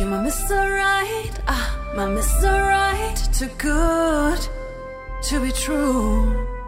You're my Mr. Right, ah, my Mr. Right, too good to be true.